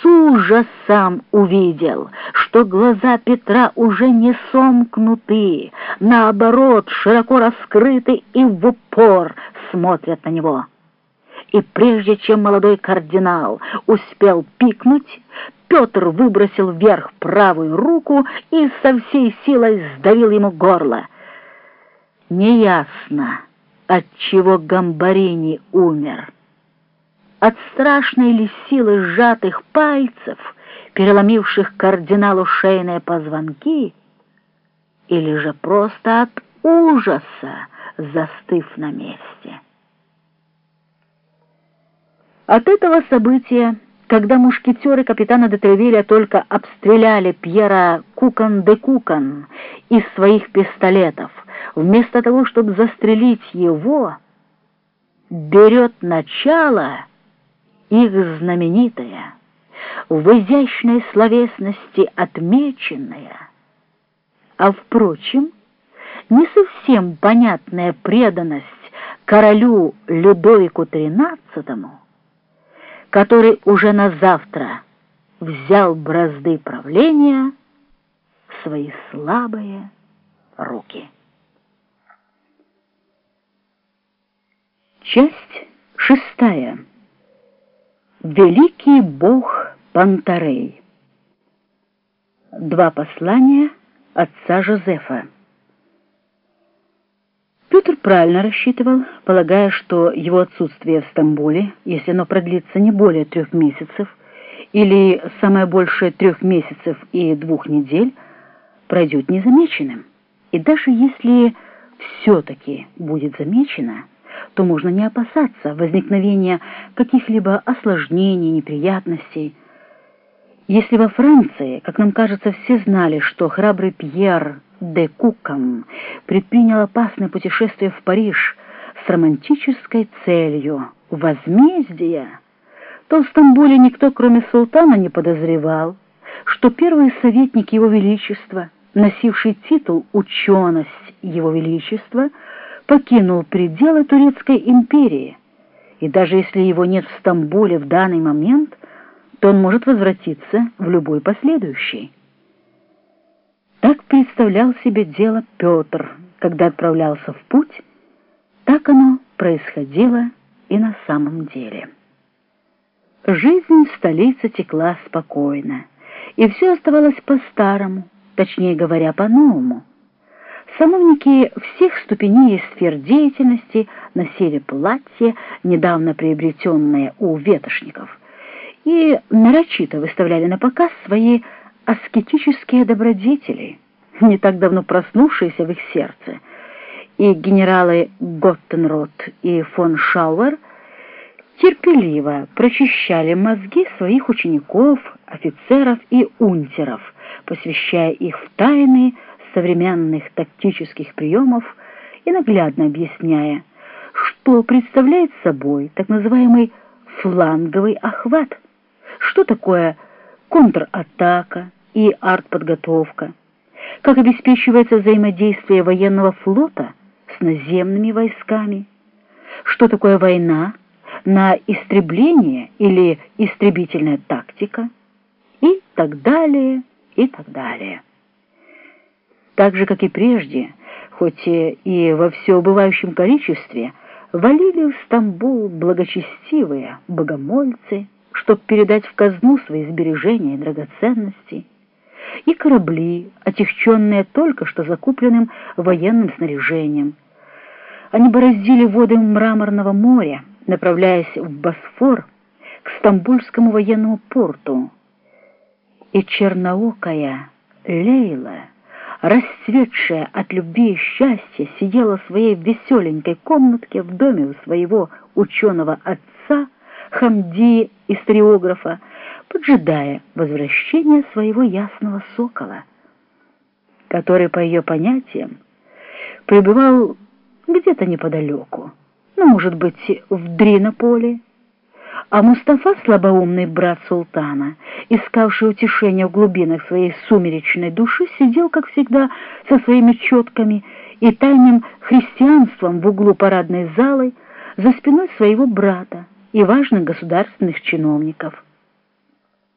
с ужасом увидел, что глаза Петра уже не сомкнуты, наоборот, широко раскрыты и в упор смотрят на него. И прежде чем молодой кардинал успел пикнуть, Петр выбросил вверх правую руку и со всей силой сдавил ему горло. Неясно, от чего Гамбарини умер от страшной ли силы сжатых пальцев, переломивших кардиналу шейные позвонки, или же просто от ужаса, застыв на месте. От этого события, когда мушкетеры капитана де только обстреляли Пьера Кукан де Кукан из своих пистолетов, вместо того, чтобы застрелить его, берет начало их знаменитая, в изящной словесности отмеченная, а, впрочем, не совсем понятная преданность королю Людовику XIII, который уже на завтра взял бразды правления в свои слабые руки. Часть шестая. Великий бог Пантарей. Два послания отца Жозефа. Петр правильно рассчитывал, полагая, что его отсутствие в Стамбуле, если оно продлится не более трех месяцев, или самое большее трех месяцев и двух недель, пройдет незамеченным. И даже если все-таки будет замечено, то можно не опасаться возникновения каких-либо осложнений, неприятностей. Если во Франции, как нам кажется, все знали, что храбрый Пьер де Кукам предпринял опасное путешествие в Париж с романтической целью возмездия, то в Стамбуле никто, кроме султана, не подозревал, что первый советник Его Величества, носивший титул «Ученость Его Величества», покинул пределы Турецкой империи, и даже если его нет в Стамбуле в данный момент, то он может возвратиться в любой последующий. Так представлял себе дело Петр, когда отправлялся в путь, так оно происходило и на самом деле. Жизнь в столице текла спокойно, и все оставалось по-старому, точнее говоря, по-новому. Сановники всех ступеней и сфер деятельности носили платья, недавно приобретенные у ветошников, и нарочито выставляли на показ свои аскетические добродетели, не так давно проснувшиеся в их сердце, и генералы Готтенрот и фон Шауэр терпеливо прочищали мозги своих учеников, офицеров и унтеров, посвящая их в тайны, современных тактических приемов и наглядно объясняя, что представляет собой так называемый фланговый охват, что такое контратака и артподготовка, как обеспечивается взаимодействие военного флота с наземными войсками, что такое война? На истребление или истребительная тактика? И так далее, и так далее так же, как и прежде, хоть и во всеубывающем количестве, валили в Стамбул благочестивые богомольцы, чтобы передать в казну свои сбережения и драгоценности, и корабли, отягченные только что закупленным военным снаряжением. Они бороздили воды Мраморного моря, направляясь в Босфор к Стамбульскому военному порту. И черноокая Лейла расцветшая от любви и счастья, сидела в своей веселенькой комнатке в доме у своего ученого отца, Хамди, историографа, поджидая возвращения своего ясного сокола, который, по ее понятиям, пребывал где-то неподалеку, ну, может быть, в Дринополе, а Мустафа, слабоумный брат султана, искавший утешения в глубинах своей сумеречной души, сидел, как всегда, со своими четками и тайным христианством в углу парадной залы за спиной своего брата и важных государственных чиновников.